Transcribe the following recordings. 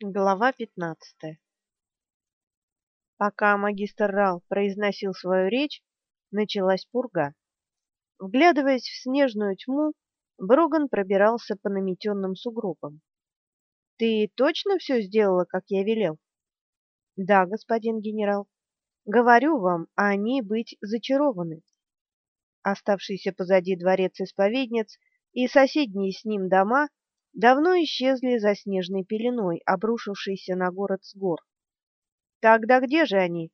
Глава пятнадцатая Пока магистр Рал произносил свою речь, началась пурга. Вглядываясь в снежную тьму, Броган пробирался по наметенным сугробам. «Ты точно все сделала, как я велел?» «Да, господин генерал. Говорю вам, они быть зачарованы». Оставшийся позади дворец исповедниц и соседние с ним дома давно исчезли за снежной пеленой, обрушившейся на город с гор. Тогда где же они?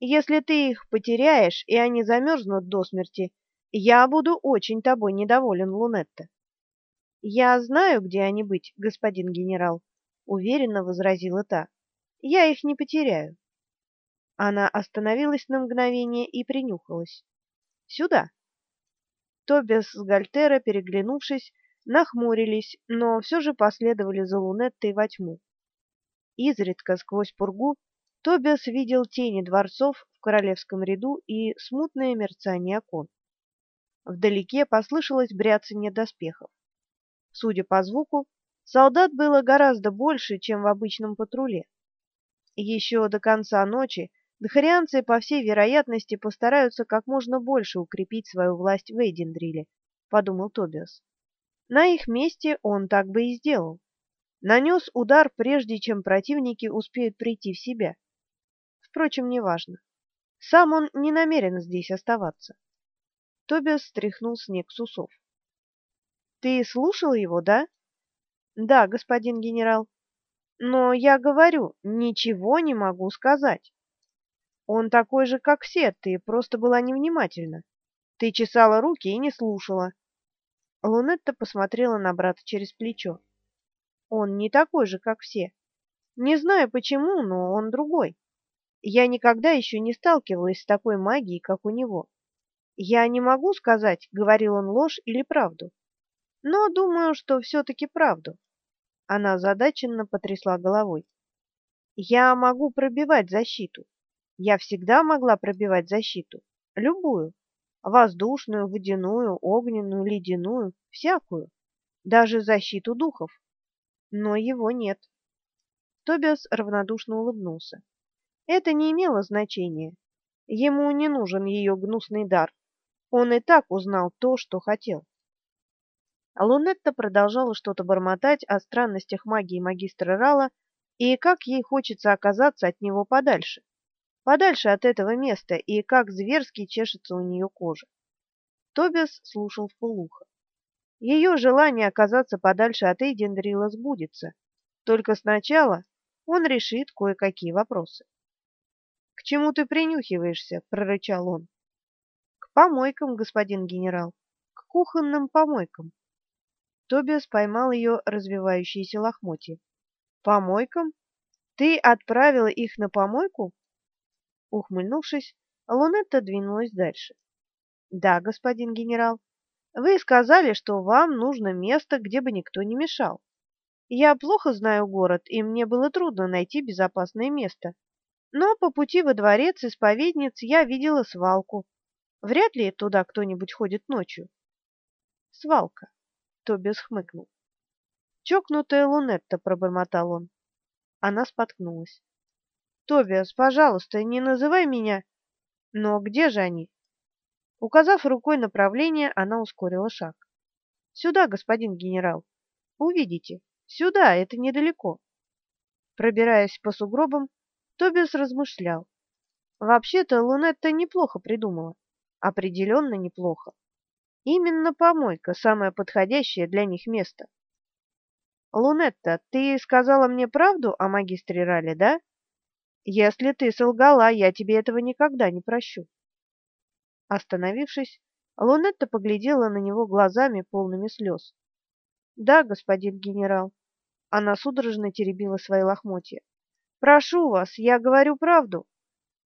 Если ты их потеряешь, и они замерзнут до смерти, я буду очень тобой недоволен, Лунетта. Я знаю, где они быть, господин генерал, уверенно возразила та. Я их не потеряю. Она остановилась на мгновение и принюхалась. Сюда. Тобиас с Гальтера, переглянувшись, нахмурились, но все же последовали за Лунеттой во тьму. Изредка сквозь пургу Тобиас видел тени дворцов в королевском ряду и смутное мерцание окон. Вдалеке послышалось бряцанье доспехов. Судя по звуку, солдат было гораздо больше, чем в обычном патруле. Еще до конца ночи дхарианцы, по всей вероятности, постараются как можно больше укрепить свою власть в Эйдендриле, подумал Тобиас. На их месте он так бы и сделал. Нанес удар, прежде чем противники успеют прийти в себя. Впрочем, неважно. Сам он не намерен здесь оставаться. Тобиас стряхнул снег с усов. Ты слушал его, да? Да, господин генерал. Но я говорю, ничего не могу сказать. Он такой же, как все, ты просто была невнимательна. Ты чесала руки и не слушала. Лунетта посмотрела на брата через плечо. Он не такой же, как все. Не знаю почему, но он другой. Я никогда еще не сталкивалась с такой магией, как у него. Я не могу сказать, говорил он ложь или правду. Но думаю, что все-таки правду. Она озадаченно потрясла головой. Я могу пробивать защиту. Я всегда могла пробивать защиту. Любую. Воздушную, водяную, огненную, ледяную, всякую. Даже защиту духов. Но его нет. Тобиас равнодушно улыбнулся. Это не имело значения. Ему не нужен ее гнусный дар. Он и так узнал то, что хотел. Лунетта продолжала что-то бормотать о странностях магии магистра Рала и как ей хочется оказаться от него подальше подальше от этого места, и как зверски чешется у нее кожа. Тобиас слушал вполуха. Ее желание оказаться подальше от Эйдендрила сбудется, только сначала он решит кое-какие вопросы. — К чему ты принюхиваешься? — прорычал он. — К помойкам, господин генерал, к кухонным помойкам. Тобиас поймал ее развивающиеся лохмотья. — Помойкам? Ты отправила их на помойку? Ухмыльнувшись, Лунетта двинулась дальше. Да, господин генерал, вы сказали, что вам нужно место, где бы никто не мешал. Я плохо знаю город, и мне было трудно найти безопасное место. Но по пути во дворец исповедниц я видела свалку. Вряд ли туда кто-нибудь ходит ночью. Свалка. Тобис хмыкнул. Чокнутая Лунетта, пробормотал он. Она споткнулась. Тобиас, пожалуйста, не называй меня. Но где же они? Указав рукой направление, она ускорила шаг. Сюда, господин генерал. Увидите. Сюда, это недалеко. Пробираясь по сугробам, Тобиас размышлял. Вообще-то Лунетта неплохо придумала. Определенно неплохо. Именно помойка самое подходящее для них место. Лунетта, ты сказала мне правду о магистре Рале, да? Если ты солгала, я тебе этого никогда не прощу. Остановившись, Лунетта поглядела на него глазами, полными слез. Да, господин генерал. Она судорожно теребила свои лохмотья. Прошу вас, я говорю правду.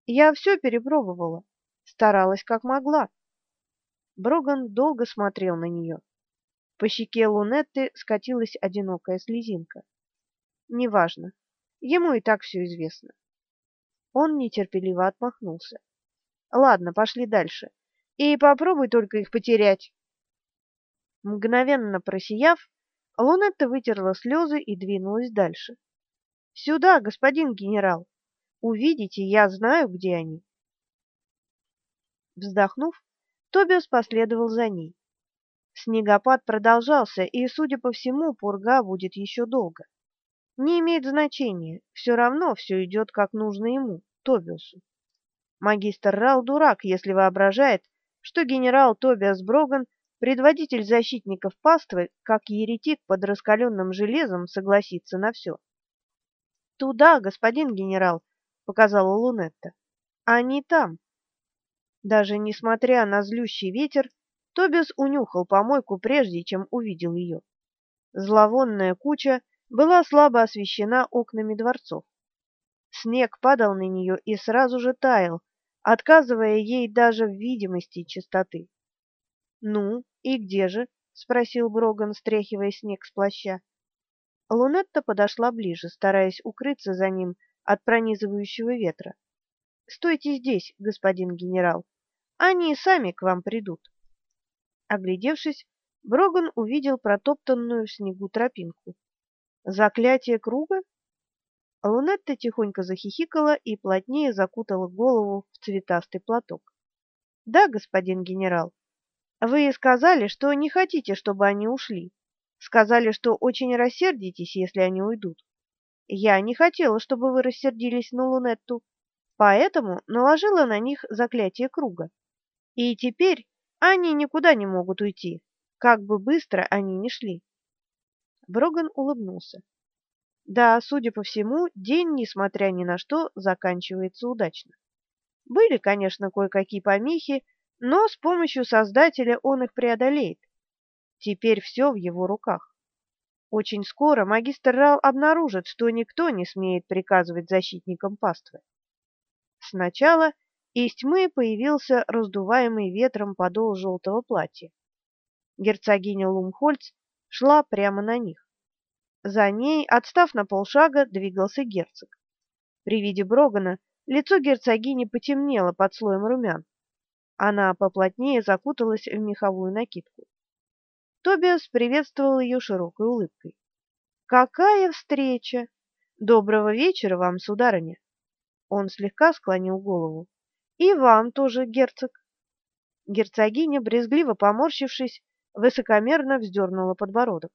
Я все перепробовала, старалась как могла. Броган долго смотрел на нее. По щеке Лунетты скатилась одинокая слезинка. Неважно, ему и так все известно. Он нетерпеливо отмахнулся. Ладно, пошли дальше. И попробуй только их потерять. Мгновенно просияв, Лунетта вытерла слезы и двинулась дальше. Сюда, господин генерал. Увидите, я знаю, где они. Вздохнув, Тобиас последовал за ней. Снегопад продолжался, и, судя по всему, пурга будет еще долго. Не имеет значения, все равно все идет как нужно ему, Тобиасу. Магистр Рал дурак, если воображает, что генерал Тобиас Броган, предводитель защитников паствы, как еретик под раскаленным железом, согласится на все. «Туда, господин генерал», — показала Лунетта. «Они там». Даже несмотря на злющий ветер, Тобис унюхал помойку прежде, чем увидел ее. Зловонная куча была слабо освещена окнами дворцов. Снег падал на нее и сразу же таял, отказывая ей даже в видимости чистоты. «Ну, и где же?» — спросил Броган, стряхивая снег с плаща. Лунетта подошла ближе, стараясь укрыться за ним от пронизывающего ветра. «Стойте здесь, господин генерал. Они сами к вам придут». Оглядевшись, Броган увидел протоптанную в снегу тропинку. Заклятие круга? Лунетта тихонько захихикала и плотнее закутала голову в цветастый платок. Да, господин генерал. Вы сказали, что не хотите, чтобы они ушли. Сказали, что очень рассердитесь, если они уйдут. Я не хотела, чтобы вы рассердились на Лунетту, поэтому наложила на них заклятие круга. И теперь они никуда не могут уйти, как бы быстро они ни шли. Броган улыбнулся. Да, судя по всему, день, несмотря ни на что, заканчивается удачно. Были, конечно, кое-какие помехи, но с помощью Создателя он их преодолеет. Теперь все в его руках. Очень скоро магистр Рал обнаружит, что никто не смеет приказывать защитникам паствы. Сначала из тьмы появился раздуваемый ветром подол желтого платья. Герцогиня Лумхольц шла прямо на них. За ней, отстав на полшага, двигался герцог. При виде Брогана лицо герцогини потемнело под слоем румян. Она поплотнее закуталась в меховую накидку. Тобиас приветствовал ее широкой улыбкой. «Какая встреча! Доброго вечера вам, сударыня!» Он слегка склонил голову. И вам тоже, герцог. Герцогиня, брезгливо поморщившись, высокомерно вздернула подбородок.